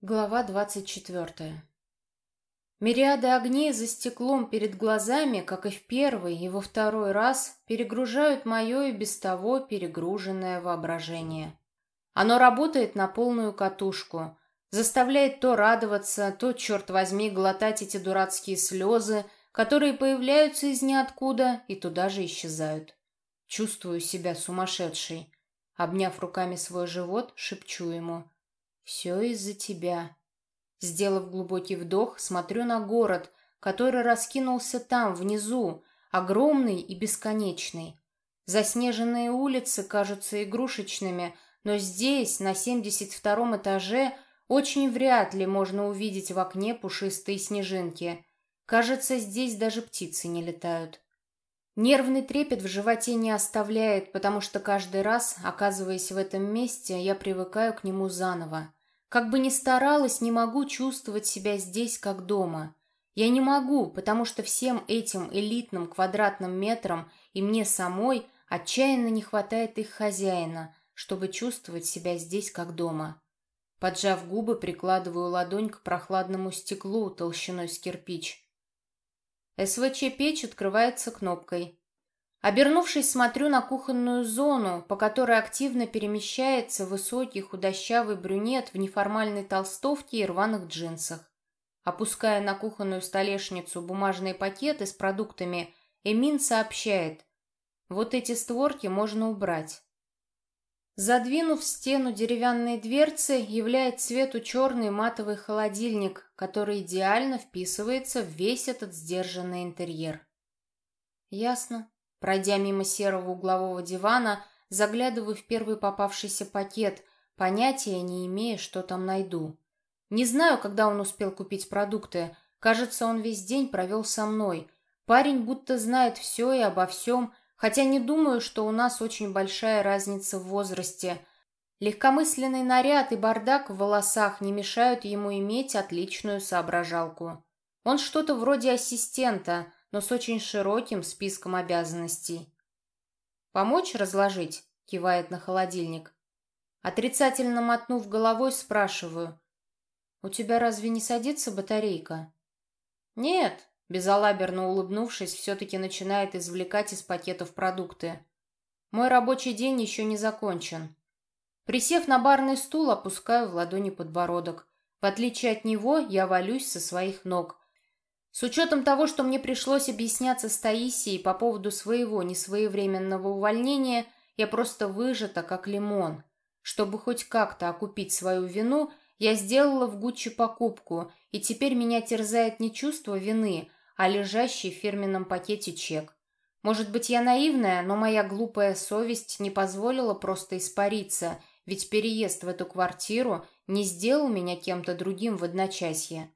Глава двадцать четвертая. Мириады огней за стеклом перед глазами, как и в первый и во второй раз, перегружают мое и без того перегруженное воображение. Оно работает на полную катушку, заставляет то радоваться, то, черт возьми, глотать эти дурацкие слезы, которые появляются из ниоткуда и туда же исчезают. Чувствую себя сумасшедшей. Обняв руками свой живот, шепчу ему — «Все из-за тебя». Сделав глубокий вдох, смотрю на город, который раскинулся там, внизу, огромный и бесконечный. Заснеженные улицы кажутся игрушечными, но здесь, на 72-м этаже, очень вряд ли можно увидеть в окне пушистые снежинки. Кажется, здесь даже птицы не летают. Нервный трепет в животе не оставляет, потому что каждый раз, оказываясь в этом месте, я привыкаю к нему заново. Как бы ни старалась, не могу чувствовать себя здесь, как дома. Я не могу, потому что всем этим элитным квадратным метрам и мне самой отчаянно не хватает их хозяина, чтобы чувствовать себя здесь, как дома. Поджав губы, прикладываю ладонь к прохладному стеклу толщиной с кирпич. СВЧ-печь открывается кнопкой. Обернувшись, смотрю на кухонную зону, по которой активно перемещается высокий худощавый брюнет в неформальной толстовке и рваных джинсах. Опуская на кухонную столешницу бумажные пакеты с продуктами, Эмин сообщает, вот эти створки можно убрать. Задвинув в стену деревянные дверцы, являет свету черный матовый холодильник, который идеально вписывается в весь этот сдержанный интерьер. Ясно. Пройдя мимо серого углового дивана, заглядываю в первый попавшийся пакет, понятия не имея, что там найду. Не знаю, когда он успел купить продукты. Кажется, он весь день провел со мной. Парень будто знает все и обо всем, хотя не думаю, что у нас очень большая разница в возрасте. Легкомысленный наряд и бардак в волосах не мешают ему иметь отличную соображалку. Он что-то вроде ассистента — но с очень широким списком обязанностей. «Помочь разложить?» — кивает на холодильник. Отрицательно мотнув головой, спрашиваю. «У тебя разве не садится батарейка?» «Нет», — безалаберно улыбнувшись, все-таки начинает извлекать из пакетов продукты. «Мой рабочий день еще не закончен». Присев на барный стул, опускаю в ладони подбородок. В отличие от него, я валюсь со своих ног, с учетом того, что мне пришлось объясняться с Таисией по поводу своего несвоевременного увольнения, я просто выжата, как лимон. Чтобы хоть как-то окупить свою вину, я сделала в Гуччи покупку, и теперь меня терзает не чувство вины, а лежащий в фирменном пакете чек. Может быть, я наивная, но моя глупая совесть не позволила просто испариться, ведь переезд в эту квартиру не сделал меня кем-то другим в одночасье.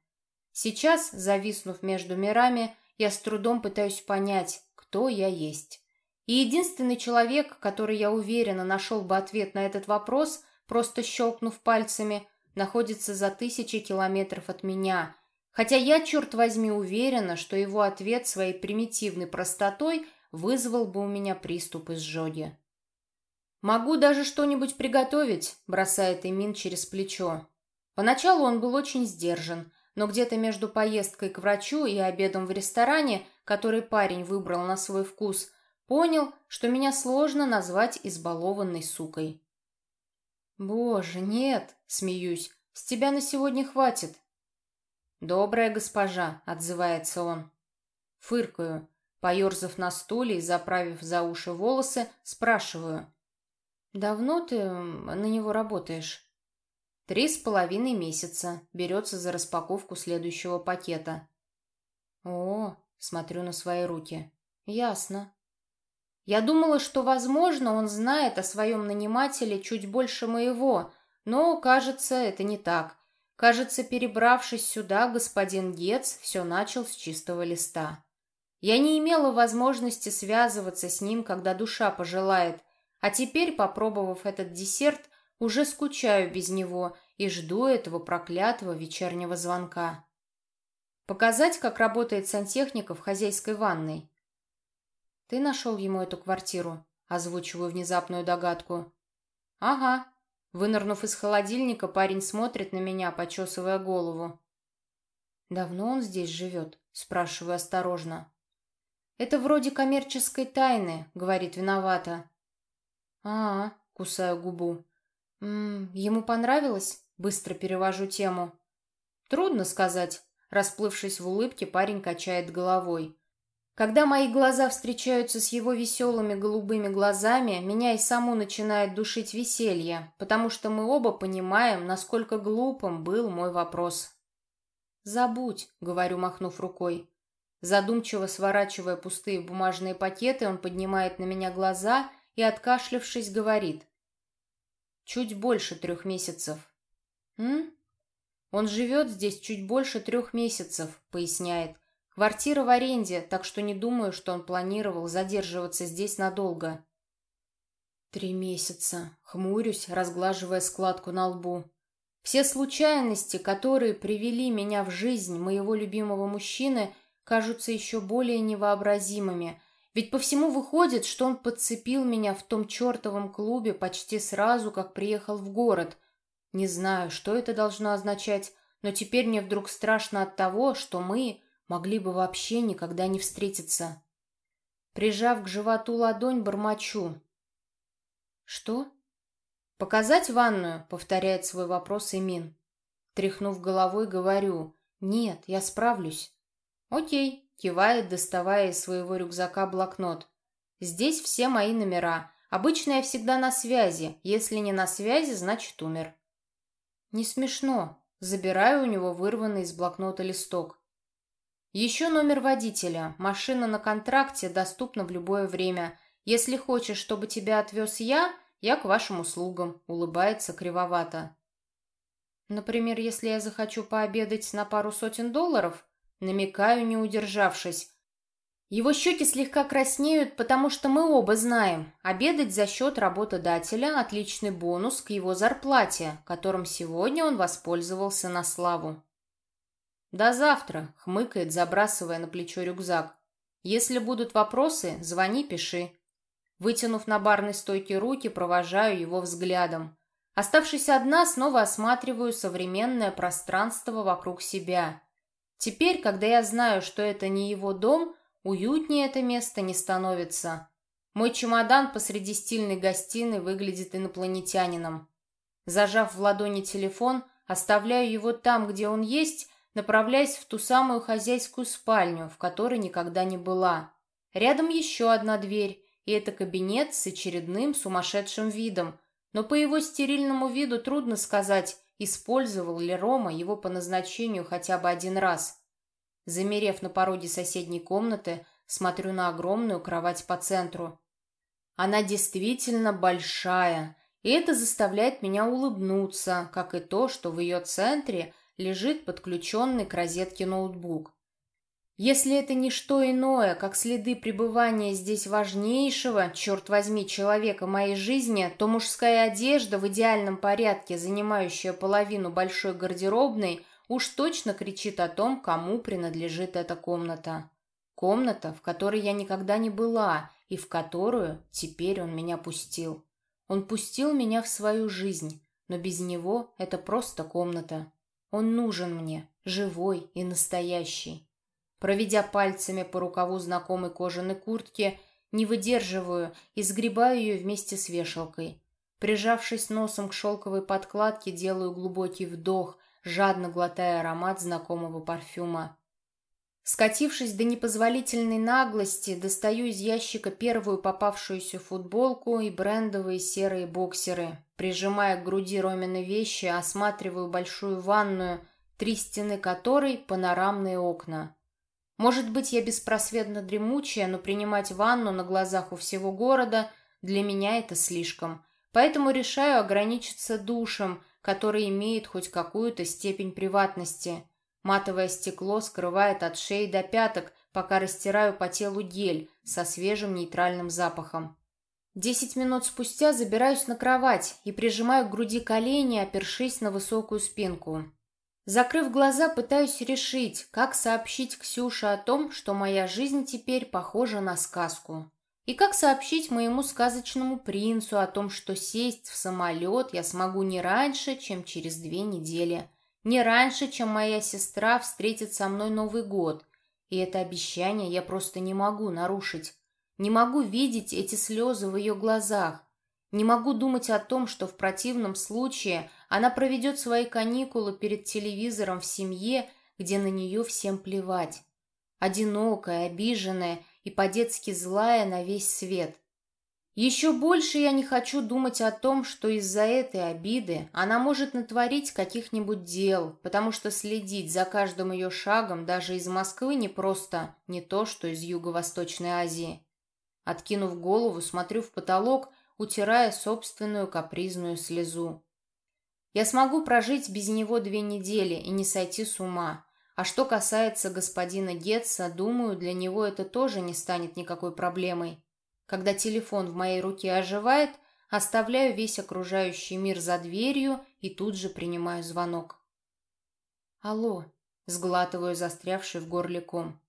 Сейчас, зависнув между мирами, я с трудом пытаюсь понять, кто я есть. И единственный человек, который, я уверена, нашел бы ответ на этот вопрос, просто щелкнув пальцами, находится за тысячи километров от меня. Хотя я, черт возьми, уверена, что его ответ своей примитивной простотой вызвал бы у меня приступ изжоги. «Могу даже что-нибудь приготовить», — бросает Эмин через плечо. Поначалу он был очень сдержан, но где-то между поездкой к врачу и обедом в ресторане, который парень выбрал на свой вкус, понял, что меня сложно назвать избалованной сукой. «Боже, нет!» — смеюсь. «С тебя на сегодня хватит!» «Добрая госпожа!» — отзывается он. Фыркаю. Поерзав на стуле и заправив за уши волосы, спрашиваю. «Давно ты на него работаешь?» Три с половиной месяца. Берется за распаковку следующего пакета. О, смотрю на свои руки. Ясно. Я думала, что, возможно, он знает о своем нанимателе чуть больше моего, но, кажется, это не так. Кажется, перебравшись сюда, господин Гец все начал с чистого листа. Я не имела возможности связываться с ним, когда душа пожелает, а теперь, попробовав этот десерт, уже скучаю без него и жду этого проклятого вечернего звонка. Показать, как работает сантехника в хозяйской ванной. Ты нашел ему эту квартиру? Озвучиваю внезапную догадку. Ага. Вынырнув из холодильника, парень смотрит на меня, почесывая голову. «Давно он здесь живет?» — спрашиваю осторожно. «Это вроде коммерческой тайны», — говорит виновата. а, -а, -а кусаю губу. «М ему понравилось?» — быстро перевожу тему. «Трудно сказать». Расплывшись в улыбке, парень качает головой. Когда мои глаза встречаются с его веселыми голубыми глазами, меня и саму начинает душить веселье, потому что мы оба понимаем, насколько глупым был мой вопрос. «Забудь», — говорю, махнув рукой. Задумчиво сворачивая пустые бумажные пакеты, он поднимает на меня глаза и, откашлившись, говорит. «Чуть больше трех месяцев». «М?» «Он живет здесь чуть больше трех месяцев», — поясняет. Квартира в аренде, так что не думаю, что он планировал задерживаться здесь надолго. Три месяца. Хмурюсь, разглаживая складку на лбу. Все случайности, которые привели меня в жизнь моего любимого мужчины, кажутся еще более невообразимыми. Ведь по всему выходит, что он подцепил меня в том чертовом клубе почти сразу, как приехал в город. Не знаю, что это должно означать, но теперь мне вдруг страшно от того, что мы могли бы вообще никогда не встретиться. Прижав к животу ладонь, бормочу. «Что?» «Показать ванную?» — повторяет свой вопрос Эмин. Тряхнув головой, говорю. «Нет, я справлюсь». «Окей», — кивает, доставая из своего рюкзака блокнот. «Здесь все мои номера. Обычно я всегда на связи. Если не на связи, значит умер». «Не смешно». Забираю у него вырванный из блокнота листок. Еще номер водителя. Машина на контракте доступна в любое время. Если хочешь, чтобы тебя отвез я, я к вашим услугам», — улыбается кривовато. «Например, если я захочу пообедать на пару сотен долларов?» Намекаю, не удержавшись. Его щеки слегка краснеют, потому что мы оба знаем, обедать за счет работодателя – отличный бонус к его зарплате, которым сегодня он воспользовался на славу. «До завтра», — хмыкает, забрасывая на плечо рюкзак. «Если будут вопросы, звони, пиши». Вытянув на барной стойке руки, провожаю его взглядом. Оставшись одна, снова осматриваю современное пространство вокруг себя. Теперь, когда я знаю, что это не его дом, уютнее это место не становится. Мой чемодан посреди стильной гостиной выглядит инопланетянином. Зажав в ладони телефон, оставляю его там, где он есть, направляясь в ту самую хозяйскую спальню, в которой никогда не была. Рядом еще одна дверь, и это кабинет с очередным сумасшедшим видом. Но по его стерильному виду трудно сказать, использовал ли Рома его по назначению хотя бы один раз. Замерев на пороге соседней комнаты, смотрю на огромную кровать по центру. Она действительно большая, и это заставляет меня улыбнуться, как и то, что в ее центре – лежит подключенный к розетке ноутбук. Если это не что иное, как следы пребывания здесь важнейшего, черт возьми, человека моей жизни, то мужская одежда в идеальном порядке, занимающая половину большой гардеробной, уж точно кричит о том, кому принадлежит эта комната. Комната, в которой я никогда не была и в которую теперь он меня пустил. Он пустил меня в свою жизнь, но без него это просто комната. Он нужен мне, живой и настоящий. Проведя пальцами по рукаву знакомой кожаной куртки, не выдерживаю и сгребаю ее вместе с вешалкой. Прижавшись носом к шелковой подкладке, делаю глубокий вдох, жадно глотая аромат знакомого парфюма. Скатившись до непозволительной наглости, достаю из ящика первую попавшуюся футболку и брендовые серые боксеры. Прижимая к груди Ромины вещи, осматриваю большую ванную, три стены которой — панорамные окна. Может быть, я беспросветно дремучая, но принимать ванну на глазах у всего города для меня это слишком. Поэтому решаю ограничиться душем, который имеет хоть какую-то степень приватности — Матовое стекло скрывает от шеи до пяток, пока растираю по телу гель со свежим нейтральным запахом. Десять минут спустя забираюсь на кровать и прижимаю к груди колени, опершись на высокую спинку. Закрыв глаза, пытаюсь решить, как сообщить Ксюше о том, что моя жизнь теперь похожа на сказку. И как сообщить моему сказочному принцу о том, что сесть в самолет я смогу не раньше, чем через две недели, не раньше, чем моя сестра встретит со мной Новый год. И это обещание я просто не могу нарушить. Не могу видеть эти слезы в ее глазах. Не могу думать о том, что в противном случае она проведет свои каникулы перед телевизором в семье, где на нее всем плевать. Одинокая, обиженная и по-детски злая на весь свет. Еще больше я не хочу думать о том, что из-за этой обиды она может натворить каких-нибудь дел, потому что следить за каждым ее шагом даже из Москвы не просто не то, что из Юго-Восточной Азии. Откинув голову, смотрю в потолок, утирая собственную капризную слезу. Я смогу прожить без него две недели и не сойти с ума. А что касается господина Гетца, думаю, для него это тоже не станет никакой проблемой. Когда телефон в моей руке оживает, оставляю весь окружающий мир за дверью и тут же принимаю звонок. «Алло», — сглатываю застрявший в горле ком.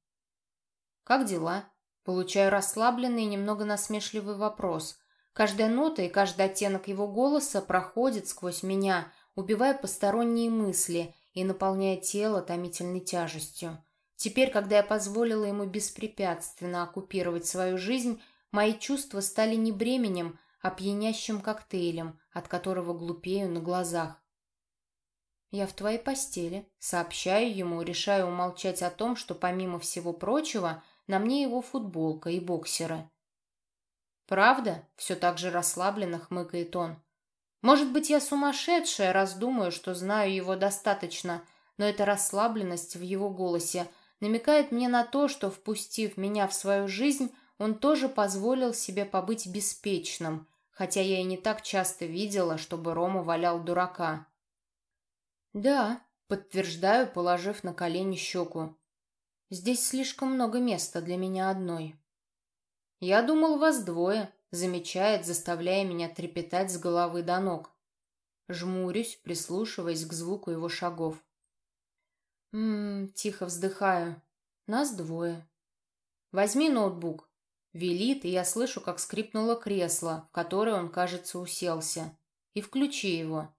«Как дела?» Получаю расслабленный и немного насмешливый вопрос. Каждая нота и каждый оттенок его голоса проходит сквозь меня, убивая посторонние мысли и наполняя тело томительной тяжестью. Теперь, когда я позволила ему беспрепятственно оккупировать свою жизнь, Мои чувства стали не бременем, а пьянящим коктейлем, от которого глупею на глазах. «Я в твоей постели», сообщаю ему, решаю умолчать о том, что помимо всего прочего на мне его футболка и боксеры. «Правда?» — все так же расслабленно хмыкает он. «Может быть, я сумасшедшая, раз что знаю его достаточно, но эта расслабленность в его голосе намекает мне на то, что, впустив меня в свою жизнь, он тоже позволил себе побыть беспечным, хотя я и не так часто видела, чтобы Рома валял дурака. «Да», — подтверждаю, положив на колени щеку. «Здесь слишком много места для меня одной». «Я думал, вас двое», — замечает, заставляя меня трепетать с головы до ног. Жмурюсь, прислушиваясь к звуку его шагов. «Ммм, тихо вздыхаю. Нас двое. Возьми ноутбук. Велит, и я слышу, как скрипнуло кресло, в которое он, кажется, уселся. И включи его.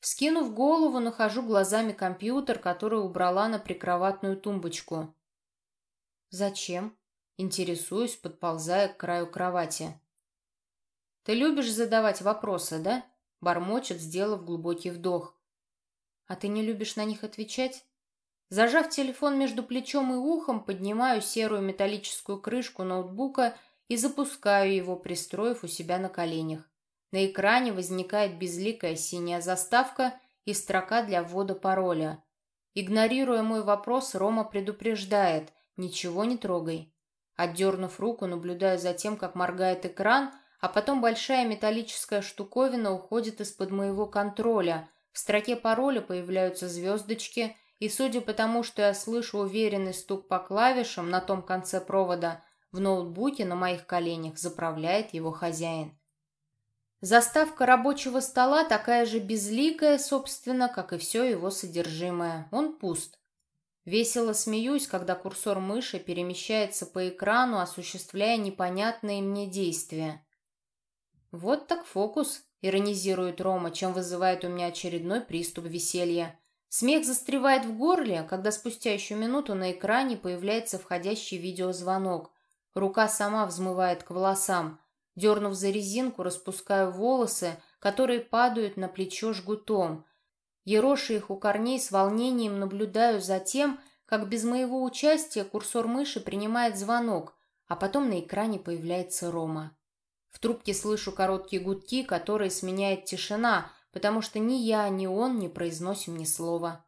Вскинув голову, нахожу глазами компьютер, который убрала на прикроватную тумбочку. «Зачем?» Интересуюсь, подползая к краю кровати. «Ты любишь задавать вопросы, да?» Бормочет, сделав глубокий вдох. «А ты не любишь на них отвечать?» Зажав телефон между плечом и ухом, поднимаю серую металлическую крышку ноутбука и запускаю его, пристроив у себя на коленях. На экране возникает безликая синяя заставка и строка для ввода пароля. Игнорируя мой вопрос, Рома предупреждает «Ничего не трогай». Отдернув руку, наблюдаю за тем, как моргает экран, а потом большая металлическая штуковина уходит из-под моего контроля. В строке пароля появляются звездочки – и судя по тому, что я слышу уверенный стук по клавишам на том конце провода, в ноутбуке на моих коленях заправляет его хозяин. Заставка рабочего стола такая же безликая, собственно, как и все его содержимое. Он пуст. Весело смеюсь, когда курсор мыши перемещается по экрану, осуществляя непонятные мне действия. «Вот так фокус», — иронизирует Рома, чем вызывает у меня очередной приступ веселья. Смех застревает в горле, когда спустя еще минуту на экране появляется входящий видеозвонок. Рука сама взмывает к волосам. Дернув за резинку, распускаю волосы, которые падают на плечо жгутом. Ероши их у корней с волнением наблюдаю за тем, как без моего участия курсор мыши принимает звонок, а потом на экране появляется Рома. В трубке слышу короткие гудки, которые сменяет тишина – потому что ни я, ни он не произносим ни слова.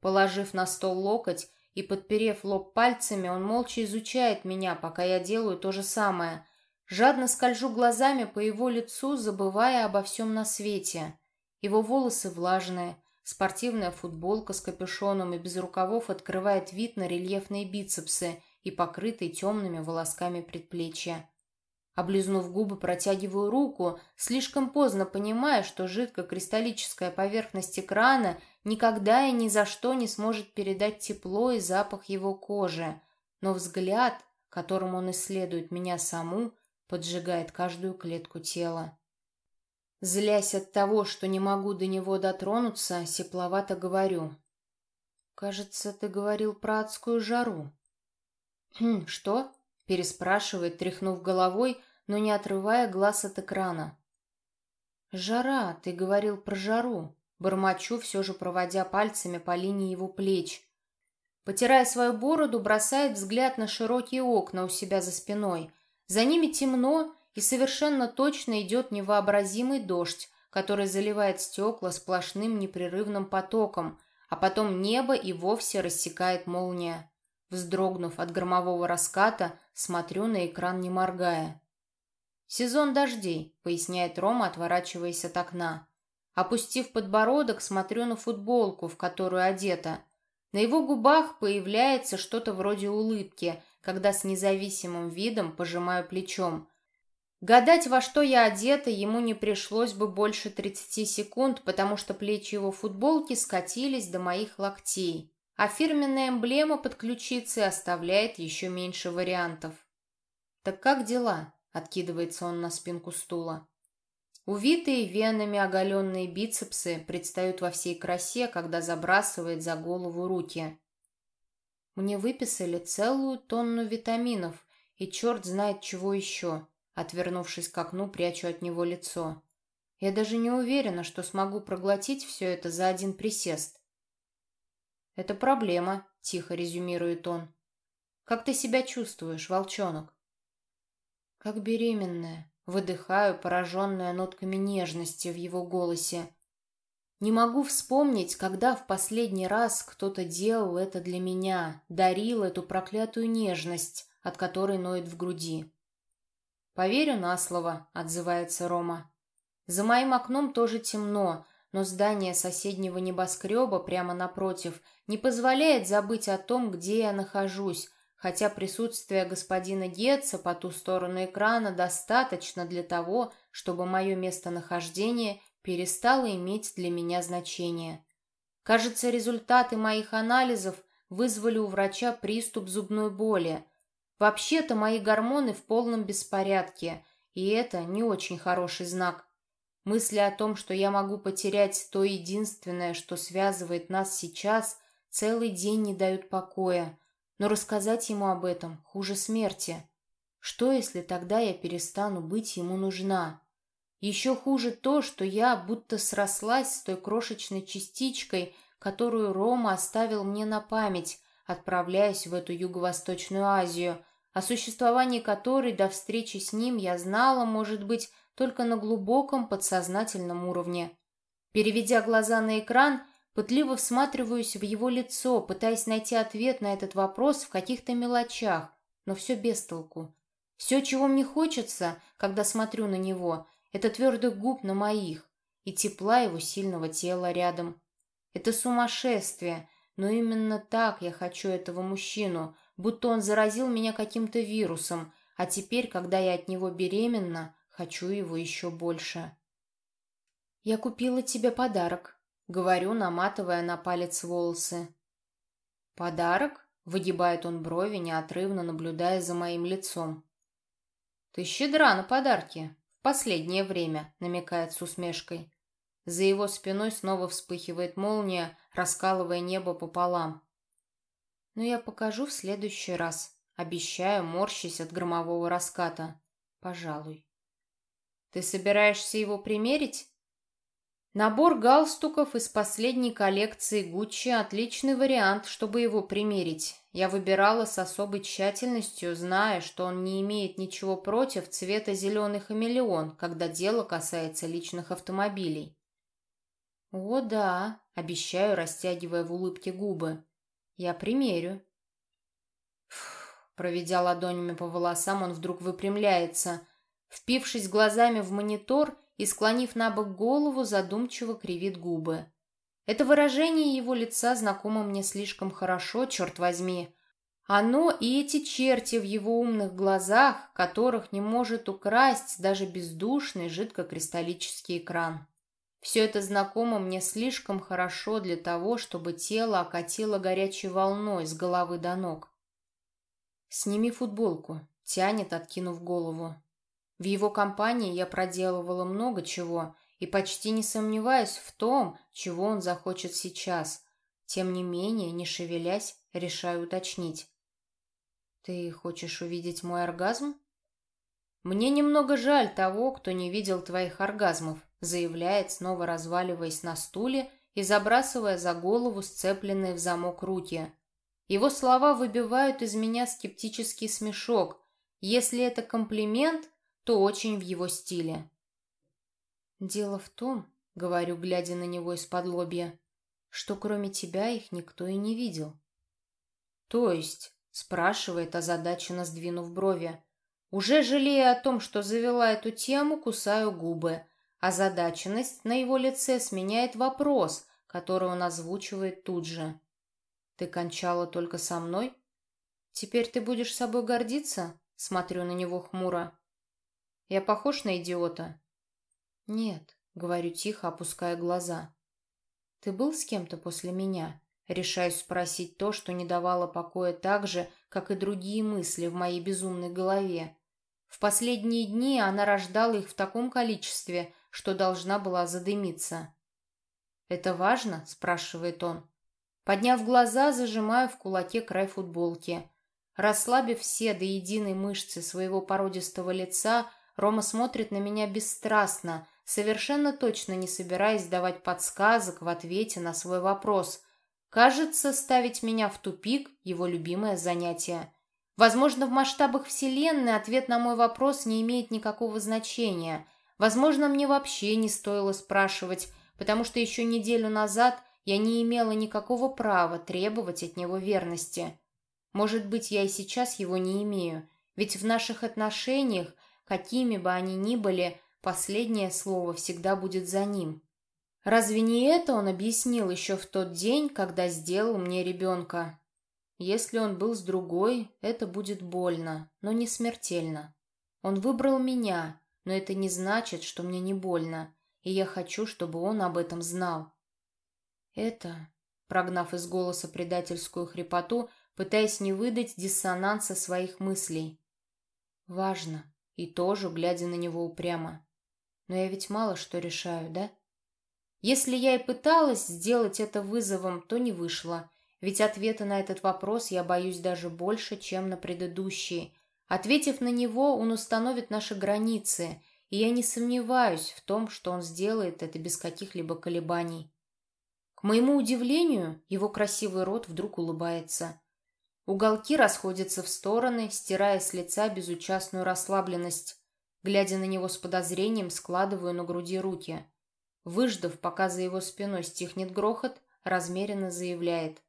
Положив на стол локоть и подперев лоб пальцами, он молча изучает меня, пока я делаю то же самое. Жадно скольжу глазами по его лицу, забывая обо всем на свете. Его волосы влажные, спортивная футболка с капюшоном и без рукавов открывает вид на рельефные бицепсы и покрытые темными волосками предплечья. Облизнув губы, протягиваю руку, слишком поздно понимая, что жидкокристаллическая поверхность экрана никогда и ни за что не сможет передать тепло и запах его кожи. Но взгляд, которым он исследует меня саму, поджигает каждую клетку тела. Злясь от того, что не могу до него дотронуться, сепловато говорю. «Кажется, ты говорил про адскую жару». «Хм, что?» — переспрашивает, тряхнув головой, но не отрывая глаз от экрана. «Жара, ты говорил про жару», — бормочу, все же проводя пальцами по линии его плеч. Потирая свою бороду, бросает взгляд на широкие окна у себя за спиной. За ними темно, и совершенно точно идет невообразимый дождь, который заливает стекла сплошным непрерывным потоком, а потом небо и вовсе рассекает молния. Вздрогнув от громового раската, смотрю на экран, не моргая. «Сезон дождей», — поясняет Рома, отворачиваясь от окна. Опустив подбородок, смотрю на футболку, в которую одета. На его губах появляется что-то вроде улыбки, когда с независимым видом пожимаю плечом. Гадать, во что я одета, ему не пришлось бы больше 30 секунд, потому что плечи его футболки скатились до моих локтей, а фирменная эмблема под ключицей оставляет еще меньше вариантов. «Так как дела?» — откидывается он на спинку стула. Увитые венами оголенные бицепсы предстают во всей красе, когда забрасывает за голову руки. Мне выписали целую тонну витаминов, и черт знает чего еще. Отвернувшись к окну, прячу от него лицо. Я даже не уверена, что смогу проглотить все это за один присест. «Это проблема», — тихо резюмирует он. «Как ты себя чувствуешь, волчонок?» «Как беременная», — выдыхаю, пораженная нотками нежности в его голосе. Не могу вспомнить, когда в последний раз кто-то делал это для меня, дарил эту проклятую нежность, от которой ноет в груди. «Поверю на слово», — отзывается Рома. «За моим окном тоже темно, но здание соседнего небоскреба прямо напротив не позволяет забыть о том, где я нахожусь, хотя присутствие господина Гетца по ту сторону экрана достаточно для того, чтобы мое местонахождение перестало иметь для меня значение. Кажется, результаты моих анализов вызвали у врача приступ зубной боли — Вообще-то мои гормоны в полном беспорядке, и это не очень хороший знак. Мысли о том, что я могу потерять то единственное, что связывает нас сейчас, целый день не дают покоя. Но рассказать ему об этом хуже смерти. Что, если тогда я перестану быть ему нужна? Еще хуже то, что я будто срослась с той крошечной частичкой, которую Рома оставил мне на память, отправляясь в эту Юго-Восточную Азию – о существовании которой до встречи с ним я знала, может быть, только на глубоком подсознательном уровне. Переведя глаза на экран, пытливо всматриваюсь в его лицо, пытаясь найти ответ на этот вопрос в каких-то мелочах, но все без толку. Все, чего мне хочется, когда смотрю на него, это твердых губ на моих и тепла его сильного тела рядом. Это сумасшествие, но именно так я хочу этого мужчину, будто он заразил меня каким-то вирусом, а теперь, когда я от него беременна, хочу его еще больше. «Я купила тебе подарок», — говорю, наматывая на палец волосы. «Подарок?» — выгибает он брови, неотрывно наблюдая за моим лицом. «Ты щедра на подарки. В последнее время», — намекает с усмешкой. За его спиной снова вспыхивает молния, раскалывая небо пополам. Но я покажу в следующий раз. Обещаю, морщись от громового раската. Пожалуй. Ты собираешься его примерить? Набор галстуков из последней коллекции Гуччи – отличный вариант, чтобы его примерить. Я выбирала с особой тщательностью, зная, что он не имеет ничего против цвета зеленый хамелеон, когда дело касается личных автомобилей. «О, да», — обещаю, растягивая в улыбке губы. Я примерю. Фух, проведя ладонями по волосам, он вдруг выпрямляется. Впившись глазами в монитор и склонив на бок голову, задумчиво кривит губы. Это выражение его лица знакомо мне слишком хорошо, черт возьми. Оно и эти черти в его умных глазах, которых не может украсть даже бездушный жидкокристаллический экран. Все это знакомо мне слишком хорошо для того, чтобы тело окатило горячей волной с головы до ног. «Сними футболку», — тянет, откинув голову. В его компании я проделывала много чего и почти не сомневаюсь в том, чего он захочет сейчас. Тем не менее, не шевелясь, решаю уточнить. «Ты хочешь увидеть мой оргазм?» «Мне немного жаль того, кто не видел твоих оргазмов», заявляет, снова разваливаясь на стуле и забрасывая за голову сцепленные в замок руки. Его слова выбивают из меня скептический смешок. Если это комплимент, то очень в его стиле. «Дело в том, — говорю, глядя на него из-под лобья, — что кроме тебя их никто и не видел». «То есть?» — спрашивает, озадаченно сдвинув брови. Уже жалея о том, что завела эту тему, кусаю губы. Озадаченность на его лице сменяет вопрос, который он озвучивает тут же. «Ты кончала только со мной?» «Теперь ты будешь собой гордиться?» Смотрю на него хмуро. «Я похож на идиота?» «Нет», — говорю тихо, опуская глаза. «Ты был с кем-то после меня?» Решаюсь спросить то, что не давало покоя так же, как и другие мысли в моей безумной голове. В последние дни она рождала их в таком количестве, что должна была задымиться. «Это важно?» – спрашивает он. Подняв глаза, зажимаю в кулаке край футболки. Расслабив все до единой мышцы своего породистого лица, Рома смотрит на меня бесстрастно, совершенно точно не собираясь давать подсказок в ответе на свой вопрос. Кажется, ставить меня в тупик – его любимое занятие. Возможно, в масштабах Вселенной ответ на мой вопрос не имеет никакого значения. Возможно, мне вообще не стоило спрашивать, потому что еще неделю назад я не имела никакого права требовать от него верности. Может быть, я и сейчас его не имею, ведь в наших отношениях, какими бы они ни были, последнее слово всегда будет за ним. Разве не это он объяснил еще в тот день, когда сделал мне ребенка? Если он был с другой, это будет больно, но не смертельно. Он выбрал меня, но это не значит, что мне не больно, и я хочу, чтобы он об этом знал. Это, прогнав из голоса предательскую хрипоту, пытаясь не выдать диссонанса своих мыслей. Важно, и тоже, глядя на него упрямо. Но я ведь мало что решаю, да? Если я и пыталась сделать это вызовом, то не вышло, ведь ответа на этот вопрос я боюсь даже больше, чем на предыдущие. Ответив на него, он установит наши границы, и я не сомневаюсь в том, что он сделает это без каких-либо колебаний. К моему удивлению, его красивый рот вдруг улыбается. Уголки расходятся в стороны, стирая с лица безучастную расслабленность. Глядя на него с подозрением, складываю на груди руки. Выждав, пока за его спиной стихнет грохот, размеренно заявляет.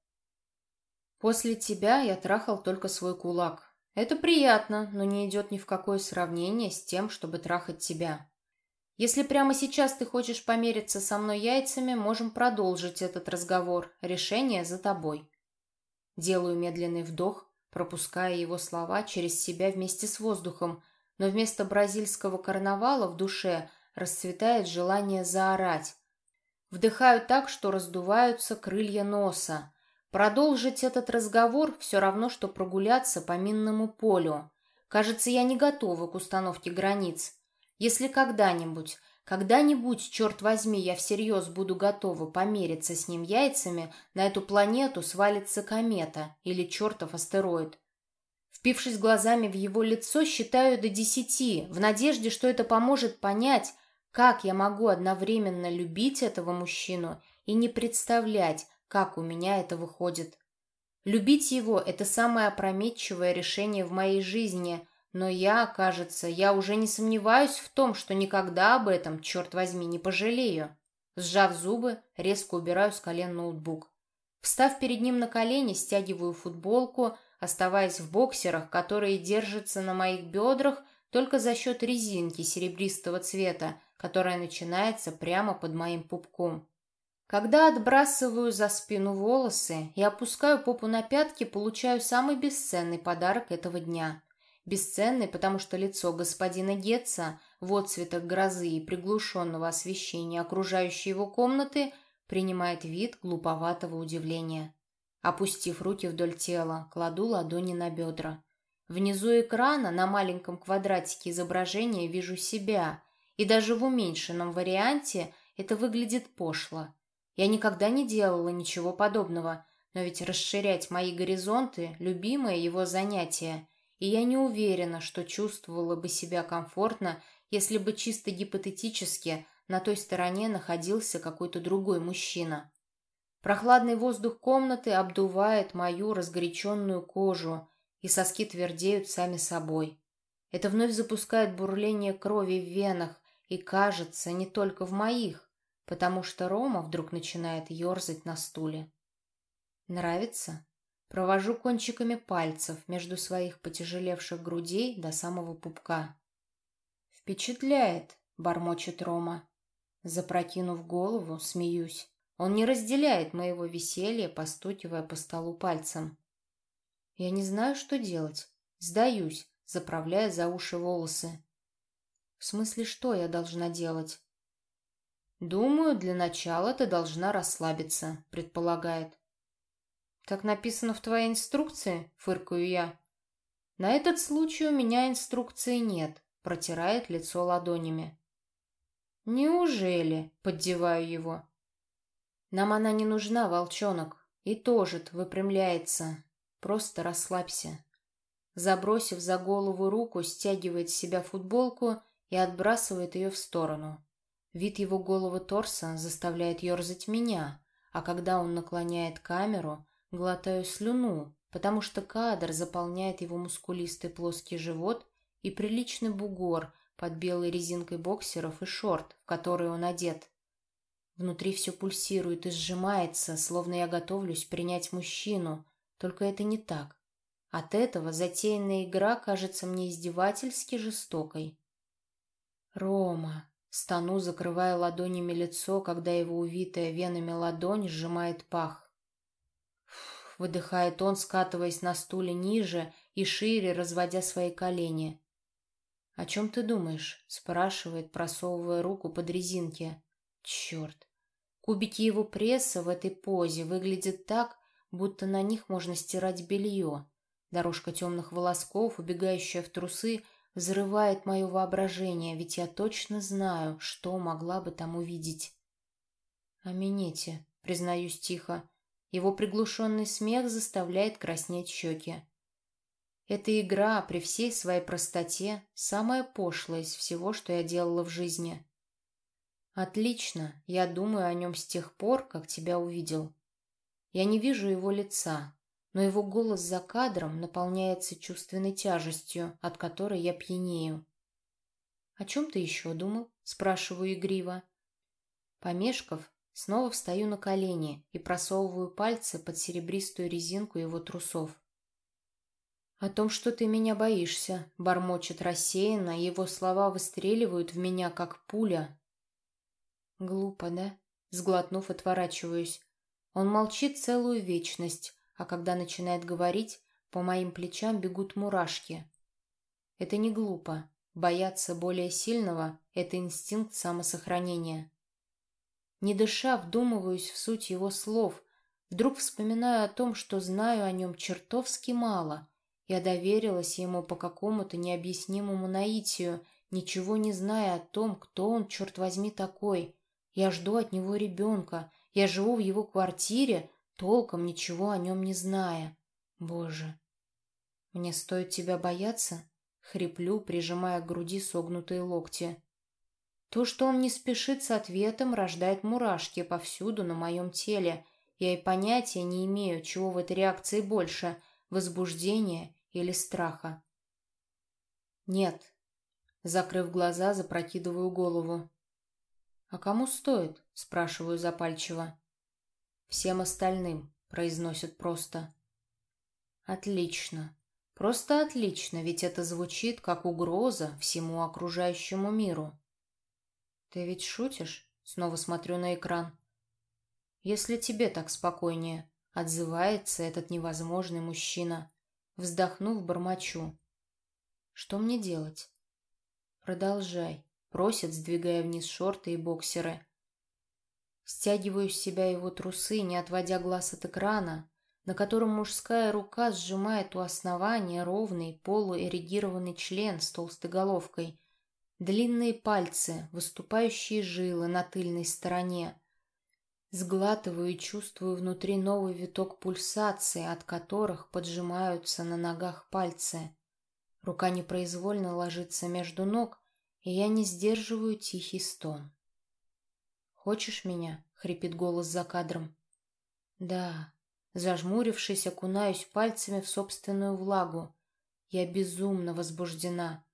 После тебя я трахал только свой кулак. Это приятно, но не идет ни в какое сравнение с тем, чтобы трахать тебя. Если прямо сейчас ты хочешь помериться со мной яйцами, можем продолжить этот разговор. Решение за тобой. Делаю медленный вдох, пропуская его слова через себя вместе с воздухом, но вместо бразильского карнавала в душе расцветает желание заорать. Вдыхаю так, что раздуваются крылья носа. Продолжить этот разговор все равно, что прогуляться по минному полю. Кажется, я не готова к установке границ. Если когда-нибудь, когда-нибудь, черт возьми, я всерьез буду готова помериться с ним яйцами, на эту планету свалится комета или чертов астероид. Впившись глазами в его лицо, считаю до десяти, в надежде, что это поможет понять, как я могу одновременно любить этого мужчину и не представлять, как у меня это выходит. Любить его – это самое опрометчивое решение в моей жизни, но я, кажется, я уже не сомневаюсь в том, что никогда об этом, черт возьми, не пожалею. Сжав зубы, резко убираю с колен ноутбук. Встав перед ним на колени, стягиваю футболку, оставаясь в боксерах, которые держатся на моих бедрах только за счет резинки серебристого цвета, которая начинается прямо под моим пупком. Когда отбрасываю за спину волосы и опускаю попу на пятки, получаю самый бесценный подарок этого дня. Бесценный, потому что лицо господина Гетца в отцветах грозы и приглушенного освещения окружающей его комнаты принимает вид глуповатого удивления. Опустив руки вдоль тела, кладу ладони на бедра. Внизу экрана на маленьком квадратике изображения вижу себя, и даже в уменьшенном варианте это выглядит пошло. Я никогда не делала ничего подобного, но ведь расширять мои горизонты – любимое его занятие, и я не уверена, что чувствовала бы себя комфортно, если бы чисто гипотетически на той стороне находился какой-то другой мужчина. Прохладный воздух комнаты обдувает мою разгоряченную кожу, и соски твердеют сами собой. Это вновь запускает бурление крови в венах, и кажется, не только в моих, потому что Рома вдруг начинает ерзать на стуле. Нравится? Провожу кончиками пальцев между своих потяжелевших грудей до самого пупка. «Впечатляет», — бормочет Рома. Запрокинув голову, смеюсь. Он не разделяет моего веселья, постукивая по столу пальцем. Я не знаю, что делать. Сдаюсь, заправляя за уши волосы. В смысле, что я должна делать? Думаю, для начала ты должна расслабиться, предполагает. Так написано в твоей инструкции, фыркаю я. На этот случай у меня инструкции нет, протирает лицо ладонями. Неужели? Поддеваю его. Нам она не нужна, волчонок. И тожит, выпрямляется. Просто расслабься. Забросив за голову руку, стягивает с себя футболку и отбрасывает ее в сторону. Вид его головы торса заставляет ерзать меня, а когда он наклоняет камеру, глотаю слюну, потому что кадр заполняет его мускулистый плоский живот и приличный бугор под белой резинкой боксеров и шорт, в которые он одет. Внутри все пульсирует и сжимается, словно я готовлюсь принять мужчину, только это не так. От этого затеянная игра кажется мне издевательски жестокой. «Рома!» Стану, закрывая ладонями лицо, когда его увитая венами ладонь сжимает пах. Выдыхает он, скатываясь на стуле ниже и шире, разводя свои колени. «О чем ты думаешь?» — спрашивает, просовывая руку под резинки. «Черт! Кубики его пресса в этой позе выглядят так, будто на них можно стирать белье. Дорожка темных волосков, убегающая в трусы, взрывает мое воображение, ведь я точно знаю, что могла бы там увидеть. «Аминете», — признаюсь тихо. Его приглушенный смех заставляет краснеть щеки. Эта игра при всей своей простоте самая пошлая из всего, что я делала в жизни. Отлично, я думаю о нем с тех пор, как тебя увидел. Я не вижу его лица, но его голос за кадром наполняется чувственной тяжестью, от которой я пьянею. «О чем ты еще думал?» — спрашиваю игриво. Помешков, снова встаю на колени и просовываю пальцы под серебристую резинку его трусов. «О том, что ты меня боишься», — бормочет рассеянно, его слова выстреливают в меня, как пуля. «Глупо, да?» — сглотнув, отворачиваюсь. Он молчит целую вечность, а когда начинает говорить, по моим плечам бегут мурашки. Это не глупо. Бояться более сильного – это инстинкт самосохранения. Не дыша, вдумываюсь в суть его слов, вдруг вспоминаю о том, что знаю о нем чертовски мало. Я доверилась ему по какому-то необъяснимому наитию, ничего не зная о том, кто он, черт возьми, такой. Я жду от него ребенка, я живу в его квартире, толком ничего о нем не зная. Боже, мне стоит тебя бояться? Хриплю, прижимая к груди согнутые локти. То, что он не спешит с ответом, рождает мурашки повсюду на моем теле. Я и понятия не имею, чего в этой реакции больше – возбуждения или страха. Нет. Закрыв глаза, запрокидываю голову. «А кому стоит?» – спрашиваю запальчиво. Всем остальным, произносит просто. Отлично. Просто отлично, ведь это звучит как угроза всему окружающему миру. Ты ведь шутишь? Снова смотрю на экран. Если тебе так спокойнее, отзывается этот невозможный мужчина. Вздохнув, бормочу. Что мне делать? Продолжай, просит, сдвигая вниз шорты и боксеры. Стягиваю с себя его трусы, не отводя глаз от экрана. на котором мужская рука сжимает у основания ровный полуэрегированный член с толстой головкой, длинные пальцы, выступающие жилы на тыльной стороне. Сглатываю и чувствую внутри новый виток пульсации, от которых поджимаются на ногах пальцы. Рука непроизвольно ложится между ног, и я не сдерживаю тихий стон. «Хочешь меня?» — хрипит голос за кадром. «Да». Зажмурившись, окунаюсь пальцами в собственную влагу. Я безумно возбуждена.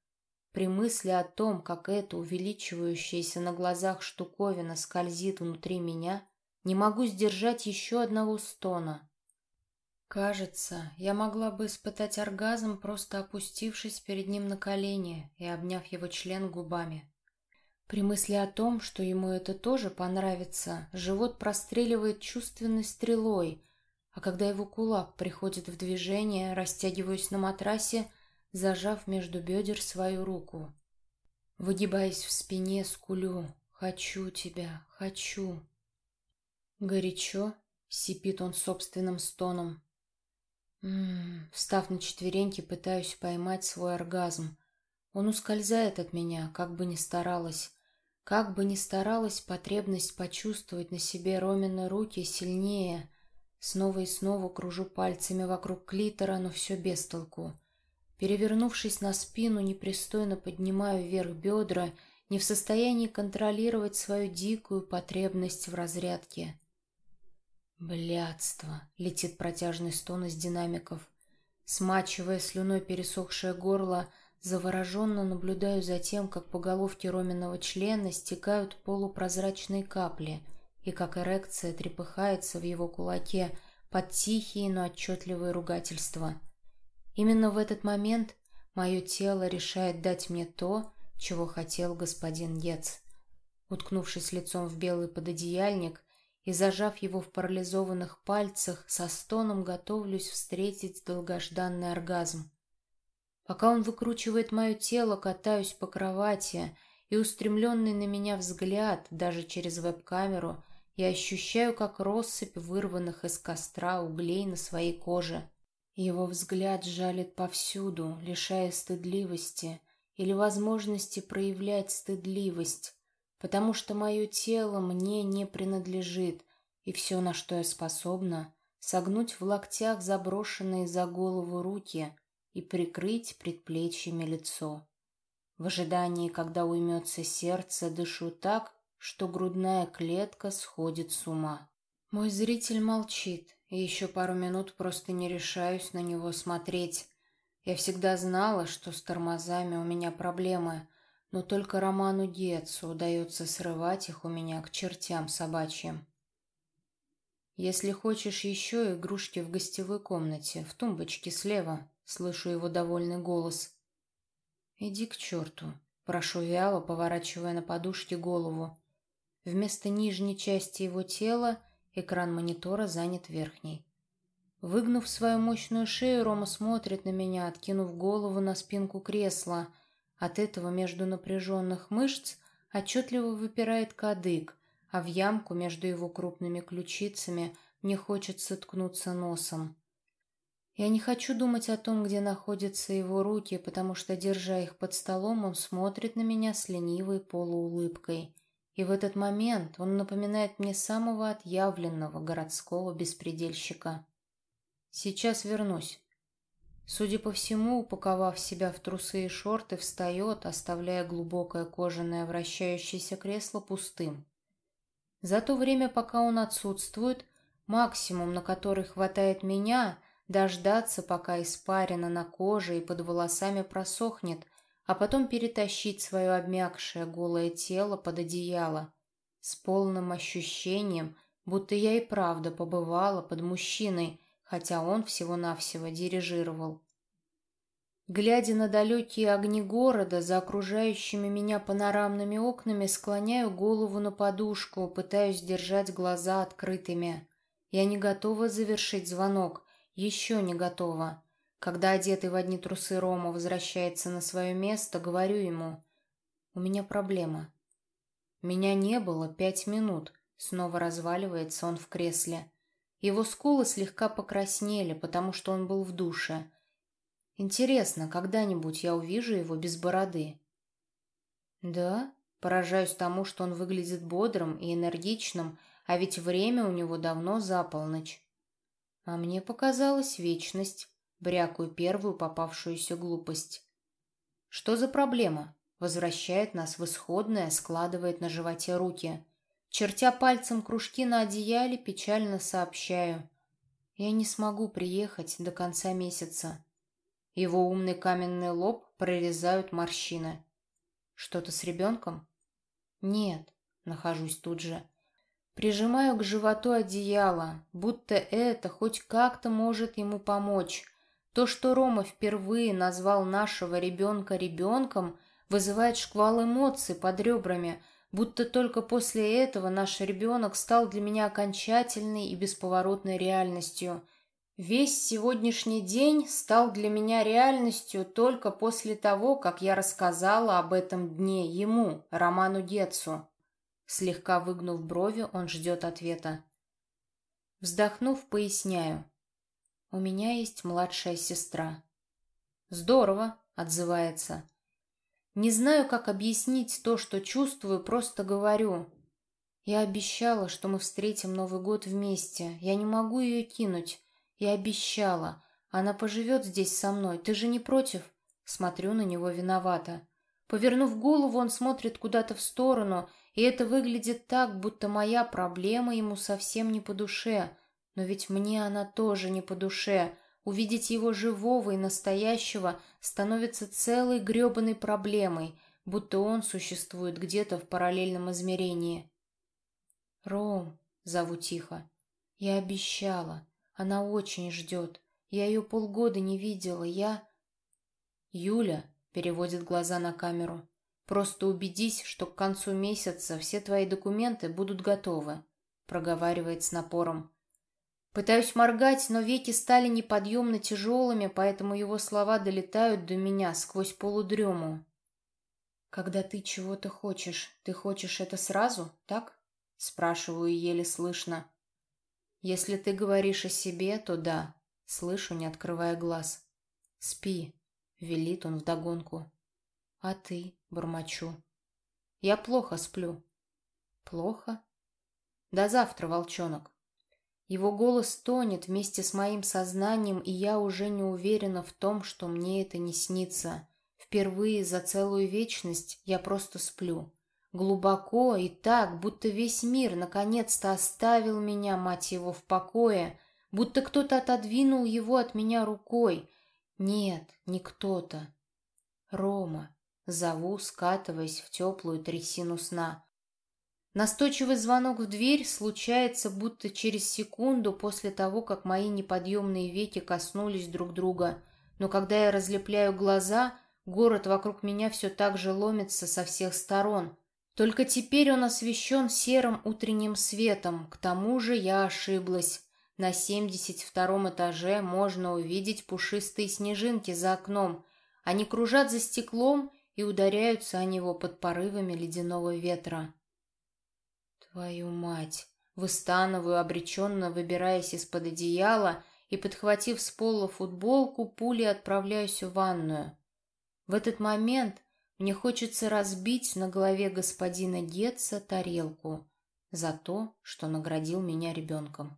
При мысли о том, как эта увеличивающаяся на глазах штуковина скользит внутри меня, не могу сдержать еще одного стона. Кажется, я могла бы испытать оргазм, просто опустившись перед ним на колени и обняв его член губами. При мысли о том, что ему это тоже понравится, живот простреливает чувственной стрелой, а когда его кулак приходит в движение, растягиваюсь на матрасе, зажав между бедер свою руку. Выгибаясь в спине, скулю «Хочу тебя, хочу». «Горячо?» — сипит он собственным стоном. М Встав на четвереньки, пытаюсь поймать свой оргазм. Он ускользает от меня, как бы ни старалась. Как бы ни старалась, потребность почувствовать на себе Ромины руки сильнее. Снова и снова кружу пальцами вокруг клитора, но все без толку. Перевернувшись на спину, непристойно поднимаю вверх бедра, не в состоянии контролировать свою дикую потребность в разрядке. «Блядство!» — летит протяжный стон из динамиков. Смачивая слюной пересохшее горло, завороженно наблюдаю за тем, как по головке Роминого члена стекают полупрозрачные капли, и как эрекция трепыхается в его кулаке под тихие, но отчетливые ругательства. Именно в этот момент мое тело решает дать мне то, чего хотел господин Ец. Уткнувшись лицом в белый пододеяльник, и, зажав его в парализованных пальцах, со стоном готовлюсь встретить долгожданный оргазм. Пока он выкручивает мое тело, катаюсь по кровати, и устремленный на меня взгляд, даже через веб-камеру, я ощущаю, как россыпь вырванных из костра углей на своей коже. Его взгляд жалит повсюду, лишая стыдливости или возможности проявлять стыдливость, потому что мое тело мне не принадлежит, и все, на что я способна, согнуть в локтях заброшенные за голову руки и прикрыть предплечьями лицо. В ожидании, когда уймется сердце, дышу так, что грудная клетка сходит с ума. Мой зритель молчит, и еще пару минут просто не решаюсь на него смотреть. Я всегда знала, что с тормозами у меня проблемы — но только Роману Гетцу удается срывать их у меня к чертям собачьим. «Если хочешь еще игрушки в гостевой комнате, в тумбочке слева», — слышу его довольный голос. «Иди к черту», — прошу вяло, поворачивая на подушке голову. Вместо нижней части его тела экран монитора занят верхней. Выгнув свою мощную шею, Рома смотрит на меня, откинув голову на спинку кресла — от этого между напряженных мышц отчетливо выпирает кадык, а в ямку между его крупными ключицами мне хочется ткнуться носом. Я не хочу думать о том, где находятся его руки, потому что, держа их под столом, он смотрит на меня с ленивой полуулыбкой. И в этот момент он напоминает мне самого отъявленного городского беспредельщика. «Сейчас вернусь», Судя по всему, упаковав себя в трусы и шорты, встает, оставляя глубокое кожаное вращающееся кресло пустым. За то время, пока он отсутствует, максимум, на который хватает меня, дождаться, пока испарина на коже и под волосами просохнет, а потом перетащить свое обмякшее голое тело под одеяло, с полным ощущением, будто я и правда побывала под мужчиной, хотя он всего-навсего дирижировал. Глядя на далекие огни города за окружающими меня панорамными окнами, склоняю голову на подушку, пытаюсь держать глаза открытыми. Я не готова завершить звонок, еще не готова. Когда одетый в одни трусы Рома возвращается на свое место, говорю ему, «У меня проблема». Меня не было пять минут, снова разваливается он в кресле. Его скулы слегка покраснели, потому что он был в душе. Интересно, когда-нибудь я увижу его без бороды? Да, поражаюсь тому, что он выглядит бодрым и энергичным, а ведь время у него давно за полночь. А мне показалась вечность, брякую первую попавшуюся глупость. Что за проблема? Возвращает нас в исходное, складывает на животе руки. Чертя пальцем кружки на одеяле, печально сообщаю. Я не смогу приехать до конца месяца. Его умный каменный лоб прорезают морщины. Что-то с ребенком? Нет, нахожусь тут же. Прижимаю к животу одеяло, будто это хоть как-то может ему помочь. То, что Рома впервые назвал нашего ребенка ребенком, вызывает шквал эмоций под ребрами – будто только после этого наш ребенок стал для меня окончательной и бесповоротной реальностью. Весь сегодняшний день стал для меня реальностью только после того, как я рассказала об этом дне ему, Роману Гетцу. Слегка выгнув брови, он ждет ответа. Вздохнув, поясняю. У меня есть младшая сестра. «Здорово», — отзывается. Не знаю, как объяснить то, что чувствую, просто говорю. Я обещала, что мы встретим Новый год вместе. Я не могу ее кинуть. Я обещала. Она поживет здесь со мной. Ты же не против? Смотрю на него виновато. Повернув голову, он смотрит куда-то в сторону, и это выглядит так, будто моя проблема ему совсем не по душе. Но ведь мне она тоже не по душе. Увидеть его живого и настоящего становится целой гребаной проблемой, будто он существует где-то в параллельном измерении. «Ром», — зову тихо, — «я обещала. Она очень ждет. Я ее полгода не видела. Я...» «Юля», — переводит глаза на камеру, — «просто убедись, что к концу месяца все твои документы будут готовы», — проговаривает с напором. Пытаюсь моргать, но веки стали неподъемно тяжелыми, поэтому его слова долетают до меня сквозь полудрему. «Когда ты чего-то хочешь, ты хочешь это сразу, так?» Спрашиваю еле слышно. «Если ты говоришь о себе, то да», — слышу, не открывая глаз. «Спи», — велит он вдогонку. «А ты?» — бормочу. «Я плохо сплю». «Плохо?» «До завтра, волчонок». Его голос тонет вместе с моим сознанием, и я уже не уверена в том, что мне это не снится. Впервые за целую вечность я просто сплю. Глубоко и так, будто весь мир наконец-то оставил меня, мать его, в покое, будто кто-то отодвинул его от меня рукой. Нет, не кто-то. Рома. Зову, скатываясь в теплую трясину сна. Настойчивый звонок в дверь случается будто через секунду после того, как мои неподъемные веки коснулись друг друга. Но когда я разлепляю глаза, город вокруг меня все так же ломится со всех сторон. Только теперь он освещен серым утренним светом. К тому же я ошиблась. На 72 этаже можно увидеть пушистые снежинки за окном. Они кружат за стеклом и ударяются о него под порывами ледяного ветра. Твою мать! Выстанываю, обреченно выбираясь из-под одеяла и, подхватив с пола футболку, пулей отправляюсь в ванную. В этот момент мне хочется разбить на голове господина Гетца тарелку за то, что наградил меня ребенком.